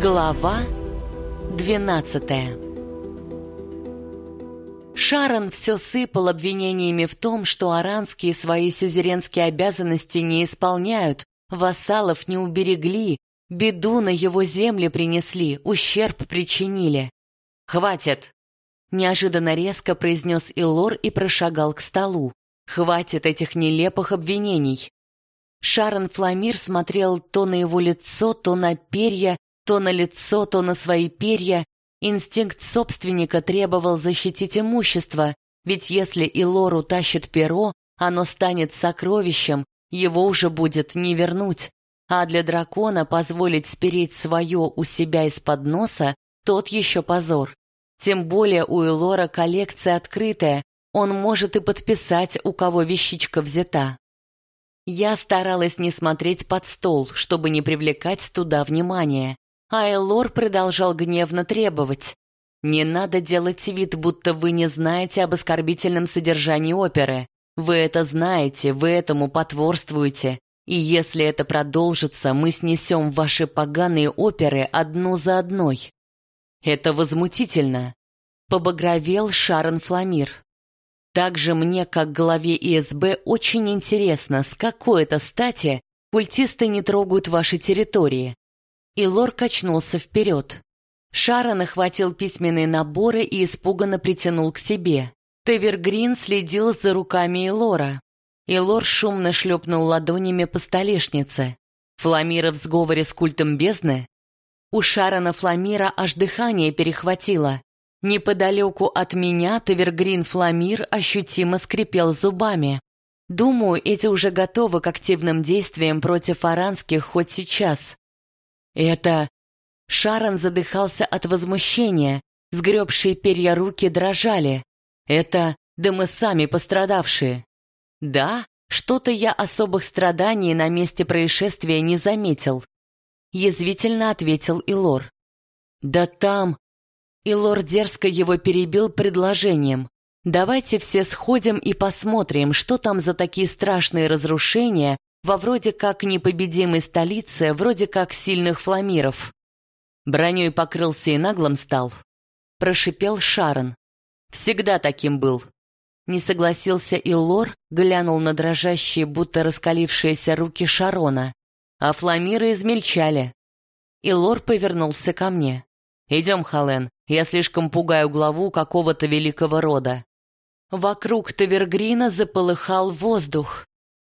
Глава 12 Шарон все сыпал обвинениями в том, что аранские свои сюзеренские обязанности не исполняют, вассалов не уберегли, беду на его земли принесли, ущерб причинили. «Хватит!» — неожиданно резко произнес Илор и прошагал к столу. «Хватит этих нелепых обвинений!» Шарон Фламир смотрел то на его лицо, то на перья, то на лицо, то на свои перья. Инстинкт собственника требовал защитить имущество, ведь если Илор утащит перо, оно станет сокровищем, его уже будет не вернуть. А для дракона позволить спереть свое у себя из-под носа – тот еще позор. Тем более у Илора коллекция открытая, он может и подписать, у кого вещичка взята. Я старалась не смотреть под стол, чтобы не привлекать туда внимания. Айлор продолжал гневно требовать. «Не надо делать вид, будто вы не знаете об оскорбительном содержании оперы. Вы это знаете, вы этому потворствуете. И если это продолжится, мы снесем ваши поганые оперы одну за одной». «Это возмутительно», — побагровел Шарон Фламир. «Также мне, как главе ИСБ, очень интересно, с какой это стати культисты не трогают ваши территории и Лор качнулся вперед. Шарон охватил письменные наборы и испуганно притянул к себе. Тевергрин следил за руками Элора. Элор шумно шлепнул ладонями по столешнице. Фламира в сговоре с культом бездны? У Шарона Фламира аж дыхание перехватило. Неподалеку от меня Тавергрин Фламир ощутимо скрипел зубами. Думаю, эти уже готовы к активным действиям против аранских хоть сейчас. Это... Шарон задыхался от возмущения, сгребшие перья руки дрожали. Это... Да мы сами пострадавшие. Да, что-то я особых страданий на месте происшествия не заметил. Язвительно ответил Илор. Да там... Илор дерзко его перебил предложением. Давайте все сходим и посмотрим, что там за такие страшные разрушения во вроде как непобедимой столице, вроде как сильных фламиров. Броней покрылся и наглым стал. Прошипел Шарон. Всегда таким был. Не согласился и Лор, глянул на дрожащие, будто раскалившиеся руки Шарона. А фламиры измельчали. И Лор повернулся ко мне. «Идем, Хален, я слишком пугаю главу какого-то великого рода». Вокруг Тавергрина заполыхал воздух.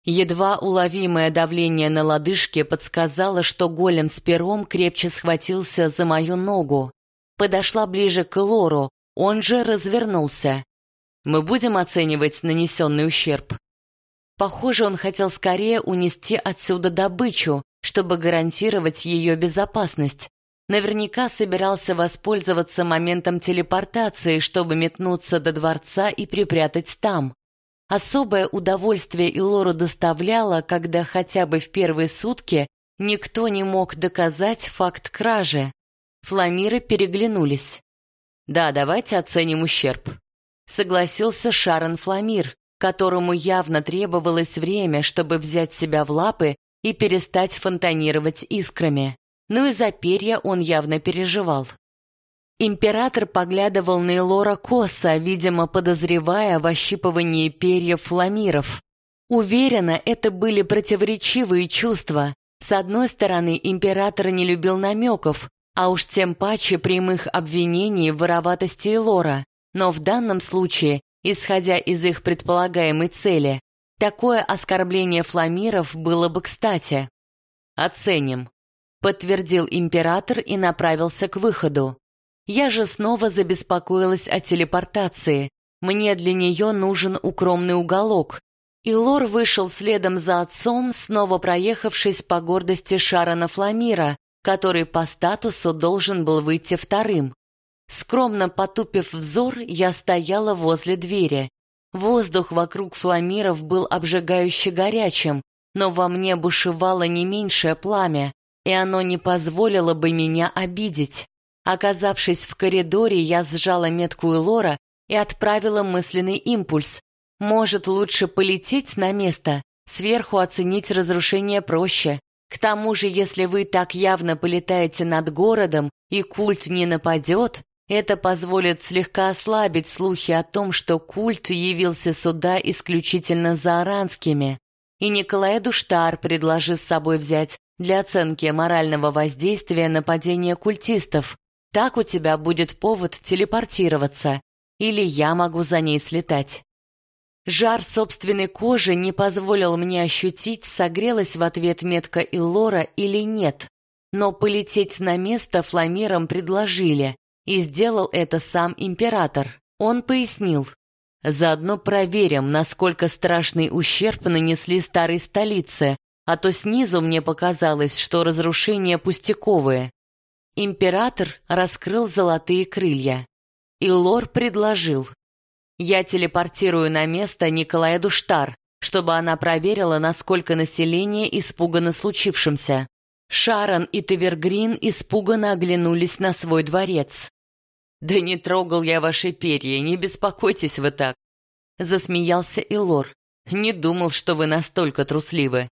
Едва уловимое давление на лодыжке подсказало, что голем с пером крепче схватился за мою ногу. Подошла ближе к Лору, он же развернулся. «Мы будем оценивать нанесенный ущерб?» Похоже, он хотел скорее унести отсюда добычу, чтобы гарантировать ее безопасность. Наверняка собирался воспользоваться моментом телепортации, чтобы метнуться до дворца и припрятать там. Особое удовольствие Илору доставляло, когда хотя бы в первые сутки никто не мог доказать факт кражи. Фламиры переглянулись. «Да, давайте оценим ущерб», — согласился Шарон Фламир, которому явно требовалось время, чтобы взять себя в лапы и перестать фонтанировать искрами. Ну и за перья он явно переживал. Император поглядывал на Элора косо, видимо, подозревая в ощипывании перьев фламиров. Уверена, это были противоречивые чувства. С одной стороны, император не любил намеков, а уж тем паче прямых обвинений в вороватости Элора. Но в данном случае, исходя из их предполагаемой цели, такое оскорбление фламиров было бы кстати. «Оценим», — подтвердил император и направился к выходу. Я же снова забеспокоилась о телепортации. Мне для нее нужен укромный уголок. И Лор вышел следом за отцом, снова проехавшись по гордости Шарона Фламира, который по статусу должен был выйти вторым. Скромно потупив взор, я стояла возле двери. Воздух вокруг фламиров был обжигающе горячим, но во мне бушевало не меньшее пламя, и оно не позволило бы меня обидеть. Оказавшись в коридоре, я сжала метку Лора и отправила мысленный импульс. Может, лучше полететь на место? Сверху оценить разрушение проще. К тому же, если вы так явно полетаете над городом и культ не нападет, это позволит слегка ослабить слухи о том, что культ явился сюда исключительно за аранскими, и Николай Душтар предложил с собой взять для оценки морального воздействия нападения культистов. Так у тебя будет повод телепортироваться, или я могу за ней слетать. Жар собственной кожи не позволил мне ощутить, согрелась в ответ метка Иллора или нет, но полететь на место фламиром предложили, и сделал это сам император. Он пояснил. Заодно проверим, насколько страшный ущерб нанесли старой столице, а то снизу мне показалось, что разрушения пустяковые. Император раскрыл золотые крылья. И Лор предложил. Я телепортирую на место Николая Душтар, чтобы она проверила, насколько население испугано случившимся. Шарон и Тавергрин испуганно оглянулись на свой дворец. «Да не трогал я ваши перья, не беспокойтесь вы так!» Засмеялся Илор. «Не думал, что вы настолько трусливы».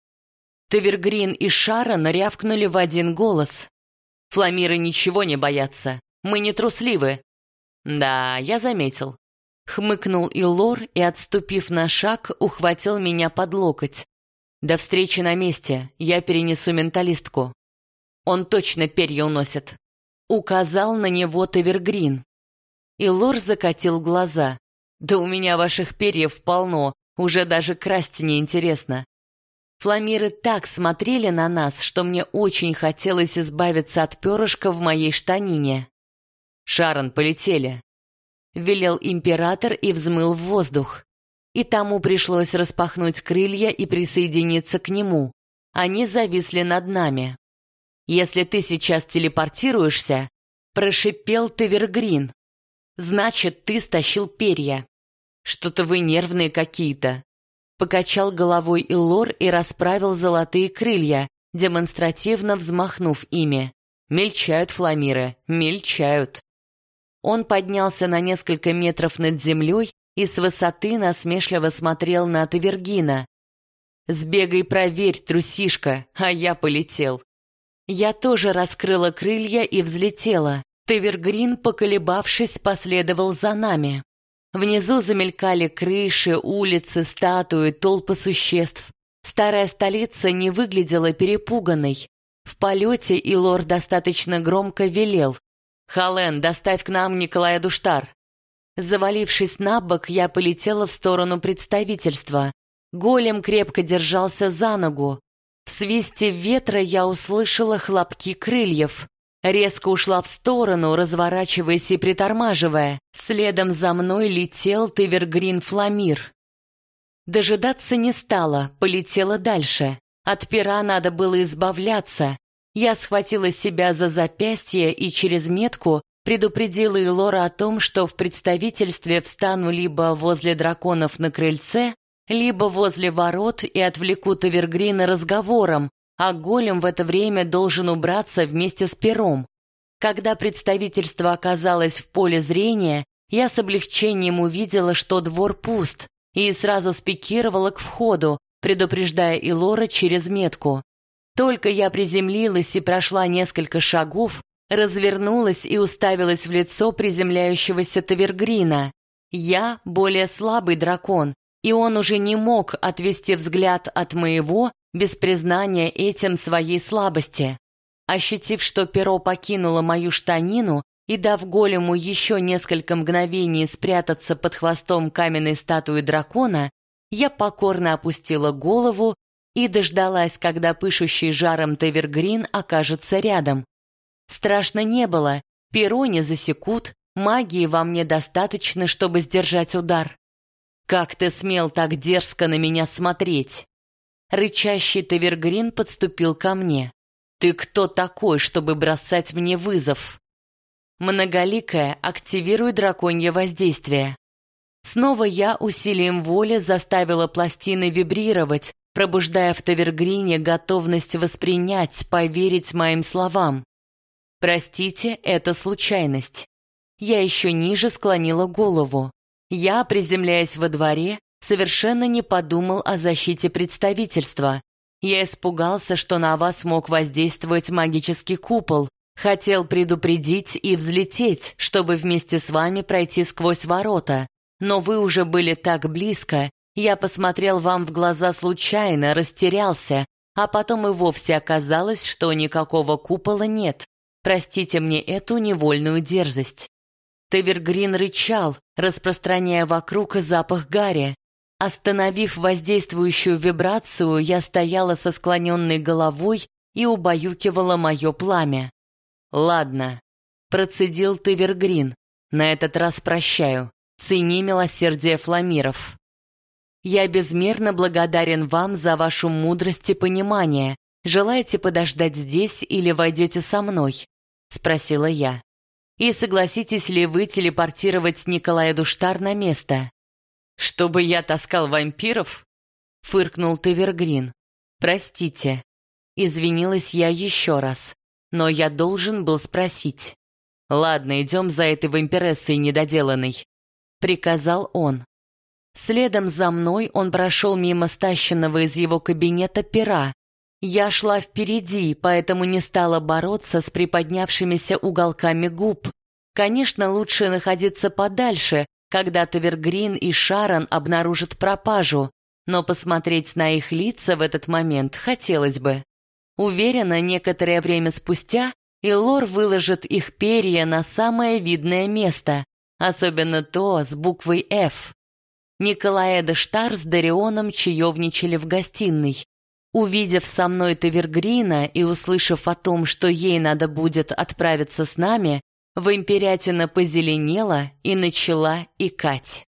Тавергрин и Шарон рявкнули в один голос. «Фламиры ничего не боятся. Мы не трусливы». «Да, я заметил». Хмыкнул Илор и, отступив на шаг, ухватил меня под локоть. «До встречи на месте. Я перенесу менталистку». «Он точно перья уносит», Указал на него Тавергрин. И Лор закатил глаза. «Да у меня ваших перьев полно, уже даже красть неинтересно». Фламиры так смотрели на нас, что мне очень хотелось избавиться от перышка в моей штанине. «Шарон, полетели!» Велел император и взмыл в воздух. И тому пришлось распахнуть крылья и присоединиться к нему. Они зависли над нами. Если ты сейчас телепортируешься, прошипел Тавергрин. Значит, ты стащил перья. Что-то вы нервные какие-то. Покачал головой Илор и расправил золотые крылья, демонстративно взмахнув ими. Мельчают фламиры, мельчают. Он поднялся на несколько метров над землей и с высоты насмешливо смотрел на Тавергина. «Сбегай проверь, трусишка, а я полетел». Я тоже раскрыла крылья и взлетела. Тевергрин, поколебавшись, последовал за нами. Внизу замелькали крыши, улицы, статуи, толпы существ. Старая столица не выглядела перепуганной. В полете Илор достаточно громко велел. «Хален, доставь к нам Николая Душтар». Завалившись на бок, я полетела в сторону представительства. Голем крепко держался за ногу. В свисте ветра я услышала хлопки крыльев. Резко ушла в сторону, разворачиваясь и притормаживая. Следом за мной летел Тевергрин Фламир. Дожидаться не стала, полетела дальше. От пера надо было избавляться. Я схватила себя за запястье и через метку предупредила Илора о том, что в представительстве встану либо возле драконов на крыльце, либо возле ворот и отвлекут Эвергрина разговором, а голем в это время должен убраться вместе с пером. Когда представительство оказалось в поле зрения, я с облегчением увидела, что двор пуст, и сразу спикировала к входу, предупреждая Илора через метку. Только я приземлилась и прошла несколько шагов, развернулась и уставилась в лицо приземляющегося Тавергрина. Я более слабый дракон, и он уже не мог отвести взгляд от моего без признания этим своей слабости. Ощутив, что перо покинуло мою штанину и дав голему еще несколько мгновений спрятаться под хвостом каменной статуи дракона, я покорно опустила голову и дождалась, когда пышущий жаром Тевергрин окажется рядом. Страшно не было, перо не засекут, магии во мне достаточно, чтобы сдержать удар. «Как ты смел так дерзко на меня смотреть?» Рычащий Тавергрин подступил ко мне. «Ты кто такой, чтобы бросать мне вызов?» Многоликая активирует драконье воздействие. Снова я усилием воли заставила пластины вибрировать, пробуждая в Тавергрине готовность воспринять, поверить моим словам. «Простите, это случайность». Я еще ниже склонила голову. Я, приземляясь во дворе, совершенно не подумал о защите представительства. Я испугался, что на вас мог воздействовать магический купол. Хотел предупредить и взлететь, чтобы вместе с вами пройти сквозь ворота. Но вы уже были так близко. Я посмотрел вам в глаза случайно, растерялся, а потом и вовсе оказалось, что никакого купола нет. Простите мне эту невольную дерзость. Тевергрин рычал, распространяя вокруг запах гари. Остановив воздействующую вибрацию, я стояла со склоненной головой и убаюкивала мое пламя. «Ладно», — процедил Тевергрин. «На этот раз прощаю. Цени милосердие фламиров». «Я безмерно благодарен вам за вашу мудрость и понимание. Желаете подождать здесь или войдете со мной?» — спросила я. «И согласитесь ли вы телепортировать Николая Душтар на место?» «Чтобы я таскал вампиров?» — фыркнул Тевергрин. «Простите». Извинилась я еще раз, но я должен был спросить. «Ладно, идем за этой вампирессой недоделанной», — приказал он. Следом за мной он прошел мимо стащенного из его кабинета пера. Я шла впереди, поэтому не стала бороться с приподнявшимися уголками губ. Конечно, лучше находиться подальше, когда Тавергрин и Шарон обнаружат пропажу, но посмотреть на их лица в этот момент хотелось бы. Уверена, некоторое время спустя Илор выложит их перья на самое видное место, особенно то с буквой «Ф». Николаэда Штар с Дарионом чаевничали в гостиной. Увидев со мной Тавергрина и услышав о том, что ей надо будет отправиться с нами, Вампирятина позеленела и начала икать.